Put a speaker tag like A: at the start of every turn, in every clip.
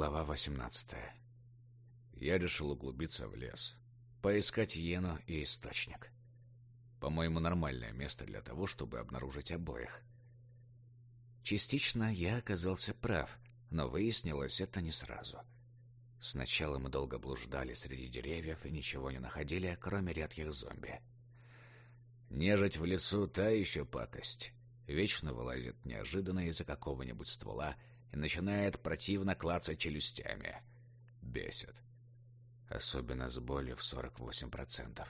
A: Глава 18. Я решил углубиться в лес, поискать иену и источник. По-моему, нормальное место для того, чтобы обнаружить обоих. Частично я оказался прав, но выяснилось это не сразу. Сначала мы долго блуждали среди деревьев и ничего не находили, кроме редких зомби. Нежить в лесу та еще пакость. Вечно вылазит неожиданно из-за какого-нибудь ствола и начинает противно клацать челюстями. Бесит. Особенно с болью в 48%.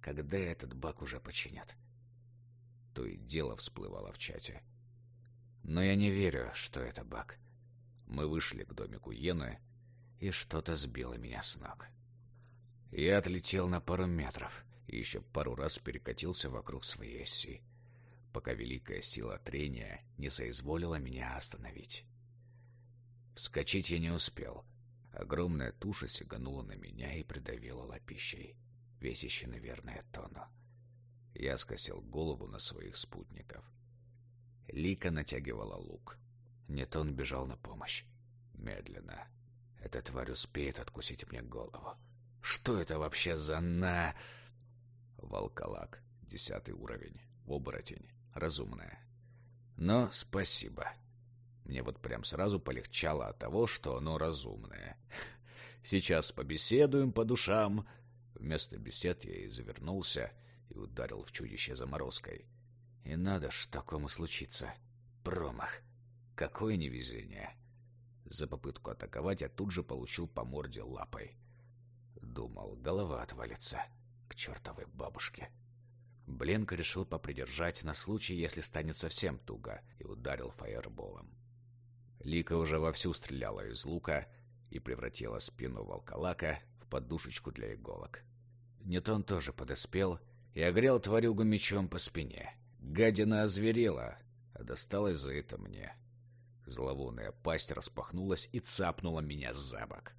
A: Когда этот бак уже починят? То и дело всплывало в чате. Но я не верю, что это баг. Мы вышли к домику Йены, и что-то сбило меня с ног. Я отлетел на пару метров и еще пару раз перекатился вокруг своей оси пока великая сила трения не соизволила меня остановить. Вскочить я не успел. Огромная туша сиганула на меня и придавила лапищей, весящей, наверное, тонну. Я скосил голову на своих спутников. Лика натягивала лук. Нетон бежал на помощь. Медленно. Эта тварь успеет откусить мне голову. Что это вообще за на... Волколак. Десятый уровень. Оборотень разумная. Но спасибо. Мне вот прям сразу полегчало от того, что оно разумное. Сейчас побеседуем по душам. Вместо бесед я и завернулся и ударил в чудище заморозкой. И надо ж такому случиться. Промах. Какое невезение. За попытку атаковать я тут же получил по морде лапой. Думал, голова отвалится. К чертовой бабушке. Бленк решил попридержать на случай, если станет совсем туго, и ударил фаерболом. Лика уже вовсю стреляла из лука и превратила спину волколака в подушечку для иголок. Нетон тоже подоспел и огрел тварюгу мечом по спине. Гадина озверела, а досталось за это мне. Зловонная пасть распахнулась и цапнула меня за бок.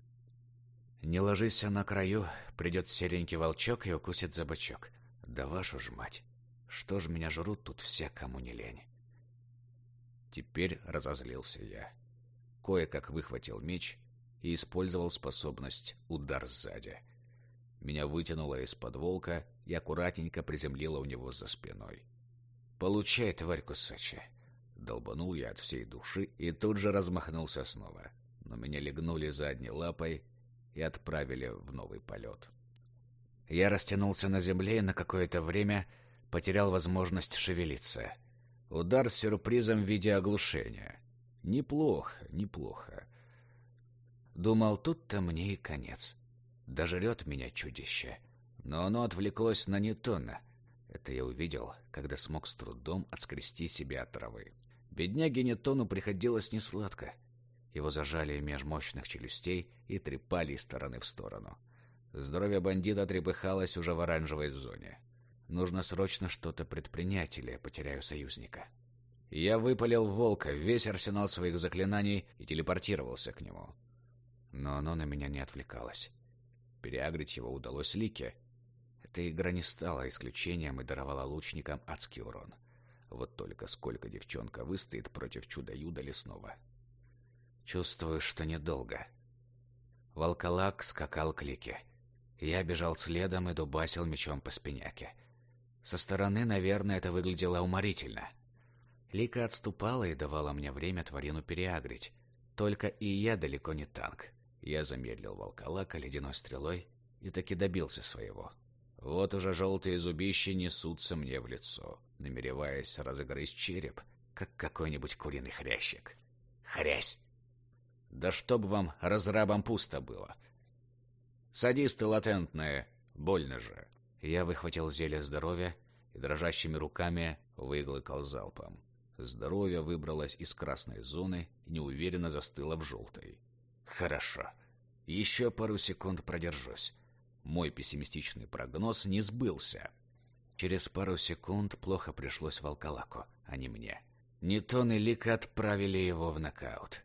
A: «Не ложись на краю, придет серенький волчок и укусит за бочок», да вашу ж мать! Что ж меня жрут тут все, кому не лень? Теперь разозлился я. Кое-как выхватил меч и использовал способность «Удар сзади». Меня вытянуло из-под волка и аккуратненько приземлило у него за спиной. «Получай, тварь кусачая!» Долбанул я от всей души и тут же размахнулся снова. Но меня легнули задней лапой и отправили в новый полет. Я растянулся на земле и на какое-то время потерял возможность шевелиться. Удар с сюрпризом в виде оглушения. Неплохо, неплохо. Думал, тут-то мне и конец. Дожрет меня чудище. Но оно отвлеклось на Ньютона. Это я увидел, когда смог с трудом отскрести себя от травы. Бедняге Ньютону приходилось несладко. Его зажали меж мощных челюстей и трепали из стороны в сторону. Здоровье бандита трепыхалось уже в оранжевой зоне. Нужно срочно что-то предпринять, или я потеряю союзника. Я выпалил волка, весь арсенал своих заклинаний и телепортировался к нему. Но оно на меня не отвлекалось. Переагрить его удалось Лике. Эта игра не стала исключением и даровала лучникам адский урон. Вот только сколько девчонка выстоит против чуда-юда лесного. Чувствую, что недолго. Волколак скакал к Лике. Я бежал следом и дубасил мечом по спиняке. Со стороны, наверное, это выглядело уморительно. Лика отступала и давала мне время тварину переагрить. Только и я далеко не танк. Я замедлил волколака ледяной стрелой и таки добился своего. Вот уже желтые зубища несутся мне в лицо, намереваясь разыграть череп, как какой-нибудь куриный хрящик. Хрясь! Да чтоб вам разрабам пусто было. Садисты латентные, больно же. Я выхватил зелье здоровья и дрожащими руками выглыкал залпом. Здоровье выбралось из красной зоны и неуверенно застыло в желтой. Хорошо. Еще пару секунд продержусь. Мой пессимистичный прогноз не сбылся. Через пару секунд плохо пришлось волколаку, а не мне. Нетон и Лика отправили его в нокаут.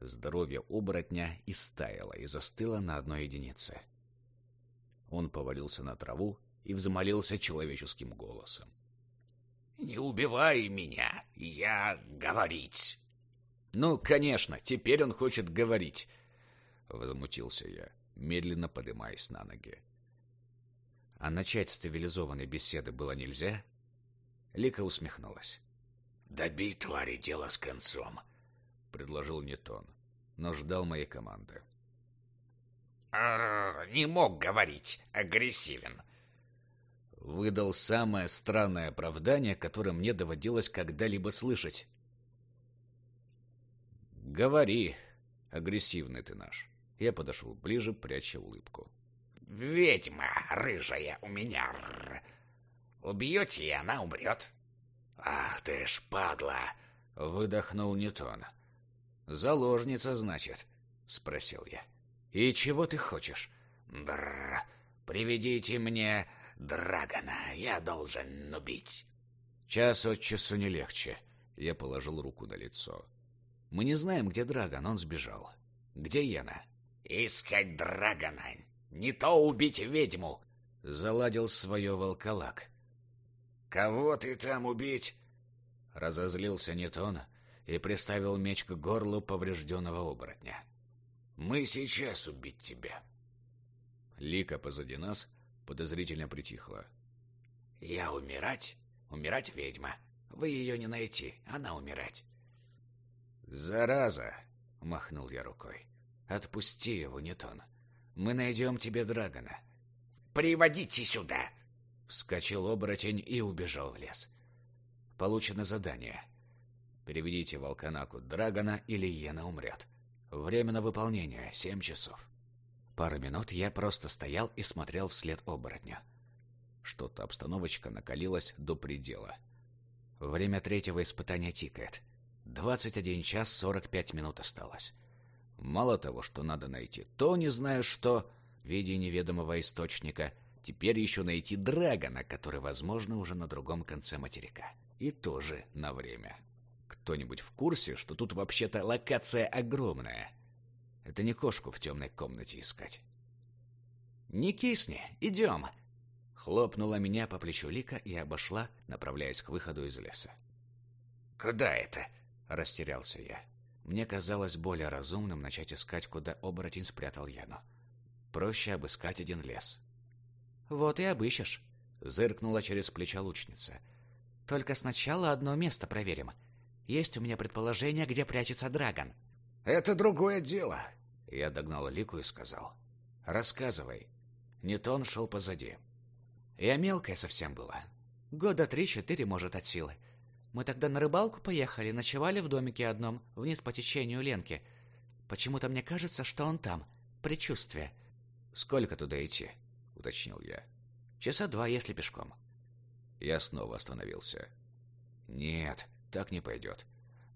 A: Здоровье оборотня истаяло и застыло на одной единице. Он повалился на траву и взмолился человеческим голосом.
B: «Не убивай меня, я говорить!»
A: Ну, конечно, теперь он хочет говорить. Возмутился я, медленно поднимаясь на ноги. А начать с цивилизованной беседы было нельзя? Лика усмехнулась.
B: «Добей твари дело с концом», —
A: предложил Нетон, но ждал моей команды.
B: «Не мог говорить, агрессивен»,
A: выдал самое странное оправдание, которое мне доводилось когда-либо слышать. «Говори, агрессивный ты наш». Я подошел ближе, пряча улыбку.
B: «Ведьма рыжая у меня. Убьете, и она умрет». «Ах ты ж, падла!» — выдохнул Ньютон.
A: «Заложница, значит?» — спросил я. «И чего ты хочешь?»
B: «Бррр, приведите мне Драгона я должен убить.
A: Час от часу не легче. Я положил руку на лицо. Мы не знаем, где Драгон, он сбежал. Где Йена?
B: Искать Драгона. Не то убить ведьму.
A: Заладил свое волколак.
B: Кого ты там убить?
A: Разозлился Нетон и приставил меч к горлу поврежденного оборотня.
B: Мы сейчас убить тебя.
A: Лика позади нас подозрительно притихла.
B: «Я умирать? Умирать ведьма. Вы ее не найти, она умирать».
A: «Зараза!» — махнул я рукой. «Отпусти его, Нетон. Мы найдем тебе Драгона».
B: «Приводите сюда!»
A: Вскочил оборотень и убежал в лес. Получено задание. Переведите Волканаку Драгона, или Йена умрет. Время на выполнение — семь часов. Пару минут я просто стоял и смотрел вслед оборотня. Что-то обстановочка накалилась до предела. Время третьего испытания тикает. 21 час 45 минут осталось. Мало того, что надо найти, то не знаю что, в виде неведомого источника, теперь еще найти Драгона, который, возможно, уже на другом конце материка. И тоже на время. Кто-нибудь в курсе, что тут вообще-то локация огромная? Это не кошку в темной комнате искать. «Не кисни, идем!» Хлопнула меня по плечу Лика и обошла, направляясь к выходу из леса.
B: «Куда это?»
A: — растерялся я. Мне казалось более разумным начать искать, куда оборотень спрятал Яну. Проще обыскать один лес. «Вот и обыщешь», — зыркнула через плечо лучница. «Только сначала одно место проверим. Есть у меня предположение, где прячется Драгон».
B: «Это другое дело»,
A: я догнал Лику и сказал. «Рассказывай». Нетон шел позади. Я мелкая совсем была. Года три-четыре, может, от силы. Мы тогда на рыбалку поехали, ночевали в домике одном, вниз по течению Ленки. Почему-то мне кажется, что он там. Предчувствие. «Сколько туда идти?» — уточнил я. «Часа два, если пешком». Я снова остановился. «Нет, так не пойдет.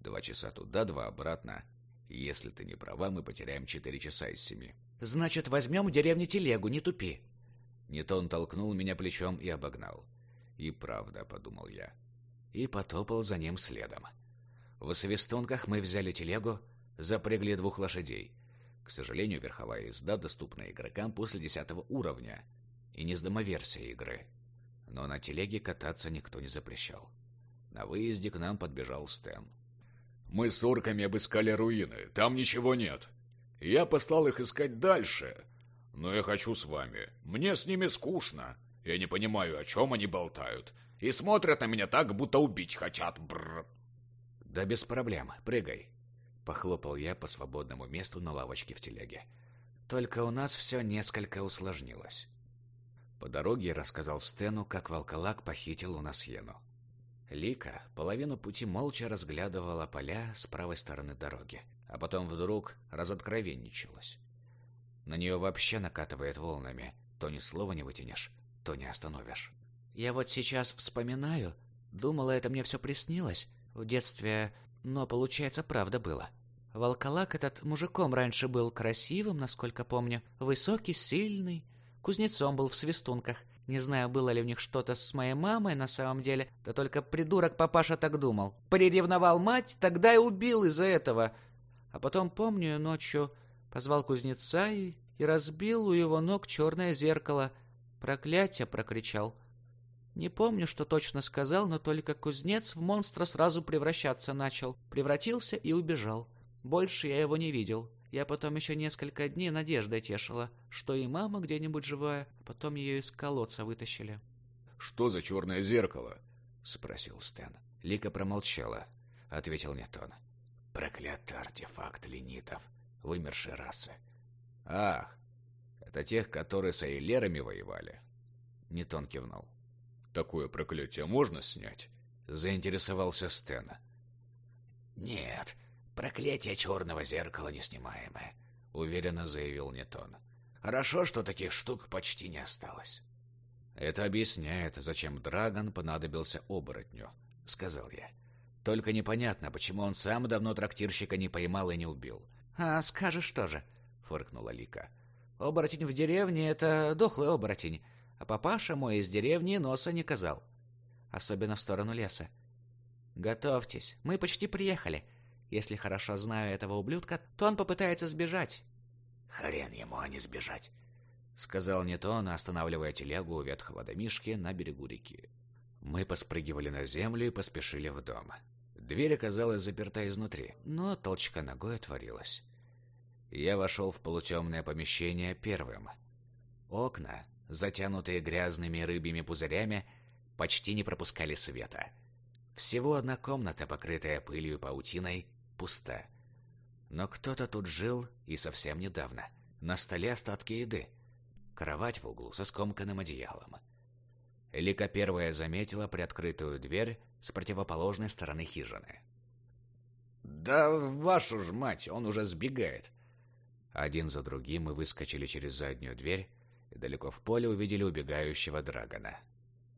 A: Два часа туда, два обратно. Если ты не права, мы потеряем четыре часа из семи. Значит, возьмем в деревне телегу, не тупи. Нетон толкнул меня плечом и обогнал. И правда, подумал я. И потопал за ним следом. В свистунках мы взяли телегу, запрягли двух лошадей. К сожалению, верховая езда доступна игрокам после десятого уровня и не с домоверсии игры. Но на телеге кататься никто не запрещал. На выезде к нам подбежал Стэн.
C: Мы с орками обыскали руины. Там ничего нет. Я послал их искать дальше. Но я хочу с вами. Мне с ними скучно. Я не понимаю, о чем они болтают. И смотрят на меня так, будто убить хотят. Бррр.
A: Да без проблем. Прыгай. Похлопал я по свободному месту на лавочке в телеге. Только у нас все несколько усложнилось. По дороге рассказал Стэну, как волколак похитил у нас Йену. Лика половину пути молча разглядывала поля с правой стороны дороги, а потом вдруг разоткровенничалась. На нее вообще накатывает волнами. То ни слова не вытянешь, то не остановишь. Я вот сейчас вспоминаю, думала, это мне все приснилось. В детстве, но, получается, правда было. Волколак этот мужиком раньше был красивым, насколько помню, высокий, сильный, кузнецом был в свистунках. Не знаю, было ли у них что-то с моей мамой на самом деле, да только придурок папаша так думал. Приревновал мать, тогда и убил из-за этого. А потом, помню, ночью позвал кузнеца и, и разбил у его ног черное зеркало. Проклятие прокричал.
D: Не помню, что точно сказал, но только кузнец в монстра сразу превращаться начал. Превратился и убежал. Больше я его не видел. Я потом еще несколько дней надеждой тешила, что и мама где-нибудь живая, а потом ее из колодца вытащили.
C: «Что за черное зеркало?»
A: — спросил Стэн. Лика промолчала. Ответил Нетон. «Проклятый артефакт линитов, вымершей расы». «Ах, это тех, которые с Эйлерами воевали?» Нетон кивнул.
C: «Такое проклятие можно снять?»
A: — заинтересовался Стэн.
B: «Нет, проклятие черного зеркала неснимаемое», — уверенно заявил Нетон. «Хорошо, что таких штук почти не осталось».
A: «Это объясняет, зачем Драгон понадобился оборотню», — сказал я. «Только непонятно, почему он сам давно трактирщика не поймал и не убил».
D: «А скажешь тоже», — фыркнула Лика. «Оборотень в деревне — это дохлый оборотень, а папаша мой из деревни носа не казал. Особенно в сторону леса. Готовьтесь, мы почти приехали. Если хорошо знаю этого ублюдка, то он попытается сбежать».
B: «Хрен ему, а не сбежать», —
A: сказал Нетон, останавливая телегу у ветхого домишки на берегу реки. Мы поспрыгивали на землю и поспешили в дом. Дверь оказалась заперта изнутри, но толчка ногой отворилась. Я вошел в полутемное помещение первым. Окна, затянутые грязными рыбьими пузырями, почти не пропускали света. Всего одна комната, покрытая пылью и паутиной, пуста. Но кто-то тут жил и совсем недавно. На столе остатки еды. Кровать в углу со скомканным одеялом. Лика первая заметила приоткрытую дверь с противоположной стороны хижины.
C: «Да вашу ж мать, он уже сбегает!»
A: Один за другим мы выскочили через заднюю дверь и далеко в поле увидели убегающего драгона.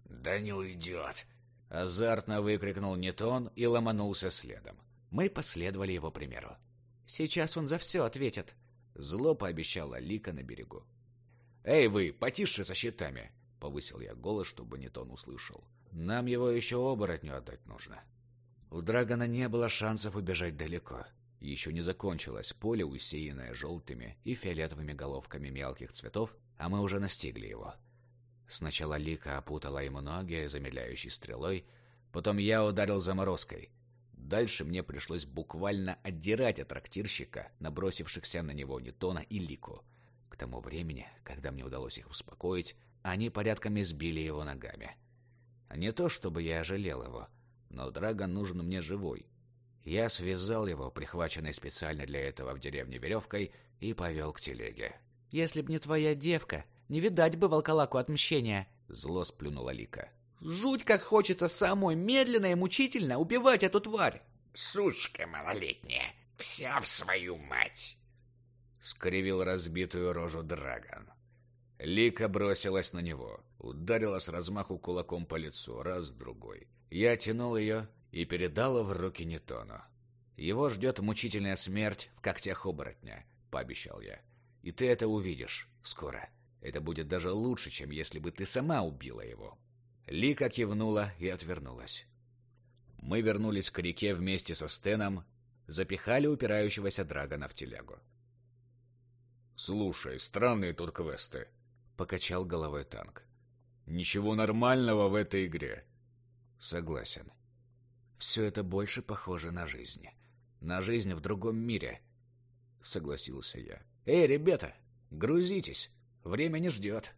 B: «Да не уйдет!»
A: Азартно выкрикнул Нетон и ломанулся следом. Мы последовали его примеру.
D: «Сейчас он за все ответит», —
A: зло пообещала Лика на берегу. «Эй вы, потише со щитами!» — повысил я голос, чтобы Нетон услышал. «Нам его еще оборотню отдать нужно». У Драгона не было шансов убежать далеко. Еще не закончилось поле, усеянное желтыми и фиолетовыми головками мелких цветов, а мы уже настигли его. Сначала Лика опутала ему ноги замедляющей стрелой, потом я ударил заморозкой. Дальше мне пришлось буквально отдирать от трактирщика, набросившихся на него Нетона и Лику. К тому времени, когда мне удалось их успокоить, они порядком избили его ногами. Не то чтобы я жалел его, но Драгон нужен мне живой. Я связал его, прихваченной специально для этого в деревне веревкой, и повел к телеге.
D: «Если б не твоя девка, не видать бы волколаку отмщения!»
A: Зло сплюнула Лика.
D: «Жуть, как хочется самой медленно и мучительно убивать эту тварь!»
B: «Сучка малолетняя, вся в свою мать!»
A: скривил разбитую рожу Драгон. Лика бросилась на него, ударила с размаху кулаком по лицу, раз-другой. Я тянул ее и передал в руки Нетону. «Его ждет мучительная смерть в когтях оборотня», — пообещал я. «И ты это увидишь скоро. Это будет даже лучше, чем если бы ты сама убила его». Лика кивнула и отвернулась. Мы вернулись к реке вместе со Стеном, запихали упирающегося Драгона в телегу.
C: «Слушай, странные тут квесты», —
A: покачал головой танк.
C: «Ничего нормального в этой игре».
A: «Согласен. Все это больше похоже на жизнь. На жизнь в другом мире», — согласился я. «Эй, ребята, грузитесь, время не ждет».